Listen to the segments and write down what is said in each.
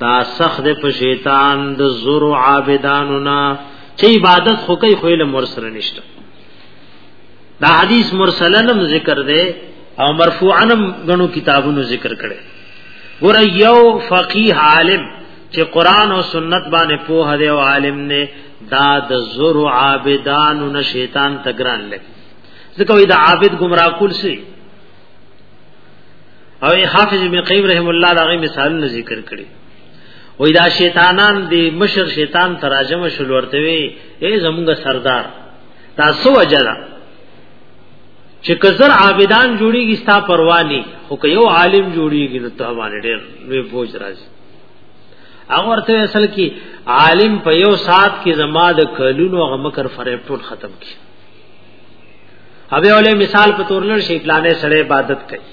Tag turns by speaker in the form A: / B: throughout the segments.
A: دا سخت دی په شیطان د زور عابدانو نه چې عبادت خو کوي خو له مر سره نشته دا حدیث مرسلنم ذکر دی او مرفوعنم غنو کتابونو ذکر کړي ګور یو فقيه عالم چې قران او سنت باندې پوه دی او عالم نه دا د زور عابدانو نه شیطان تګران لګي ځکه وي دا عابد گمراه کول سي او حافظ ابن قیم رحم الله دغه مثالونه ذکر کړي وې دا شیطانان دی مشر شیطان تراجم شول ورته وي اے زمونږ سردار تاسو وجلا چې کزر عابدان جوړیږي ستا پروانی خو که یو عالم جوړیږي نو ته باندې ډېر لوی بوج راځي هغه ورته اصل کې عالم په یو سات کې زما د کلونو غمکر فریب ټول ختم کړي هغه ولې مثال په تور لړ شي پلانې سره عبادت کوي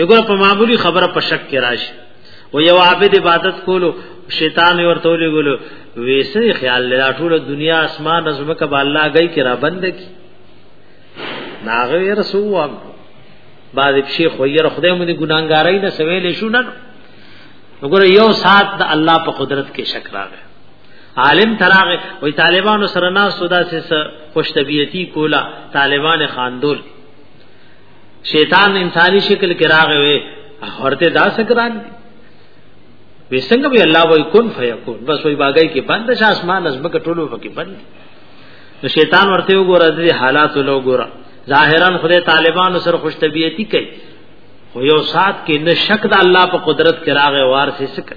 A: یګور په معمولی خبره په شک کې راشي و یو عابد عبادت کولو شیطان ورته لګولو ویسه خیال لرا ټول دنیا اسمان ازمکه با الله گئی کې را بند کی ناغه رسول وام بعد شیخ ویر خدای مونږ ګناګارای نه سویل شو نه وګوره یو سات د الله په قدرت کې شک راغی عالم تراغه وی طالبانو سره ناس سودا سه خوش طبیعتی کولا طالبان خاندول شیطان انسانی شکل کې راغې وي اورته دا سکران دي وی څنګه به الله وای کون فیکون بس وای باګی کې بند ش اسمان از بک ټولو پکې بند نو شیطان ورته وګوره د حالات له وګوره ظاهرا خدای طالبانو سره خوش طبیعتی کوي خو یو سات کې نه شک د الله په قدرت کې راغې وار سې سکه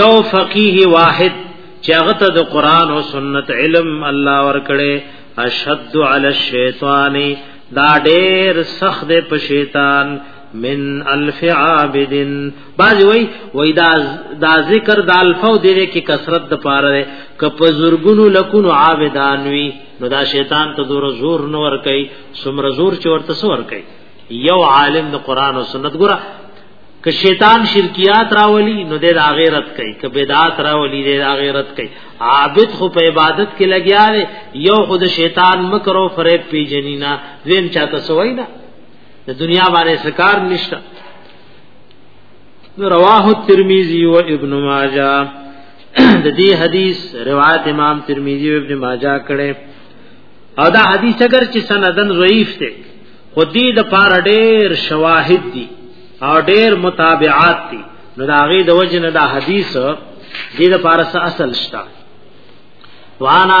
A: یو فقیه واحد چې هغه ته د قران او سنت علم الله ورکړي اشد علی الشیطان دا ډېر سخت دی په شیطان من الف عابد باز وای وای دا دا ذکر د الف او دې کې کثرت د پاره ک په زورګونو لکونو عابدان وی نو دا شیطان ته دور زور نور کوي سمر زور چورته سور کوي یو عالم د قران او سنت ګره که شیطان شرکیات راولی نو د غیرت کوي که بدعات راولی د غیرت کوي عابد خو په عبادت کې لګیا دی یو خود شیطان مکر او فریب پیجنینا وین چاته سوی نه د دنیا باندې سکار نشته رواه الترمذی و ابن ماجه د دې حدیث روایت امام ترمذی او ابن ماجه کړي او دا حدیث اگر چې سندن ضعیف دی خو دې د پار ډېر شواهد دي او ډېر متابعات دي نو دا غي د وجه نه دا حدیث دې د پار اصل شته وانا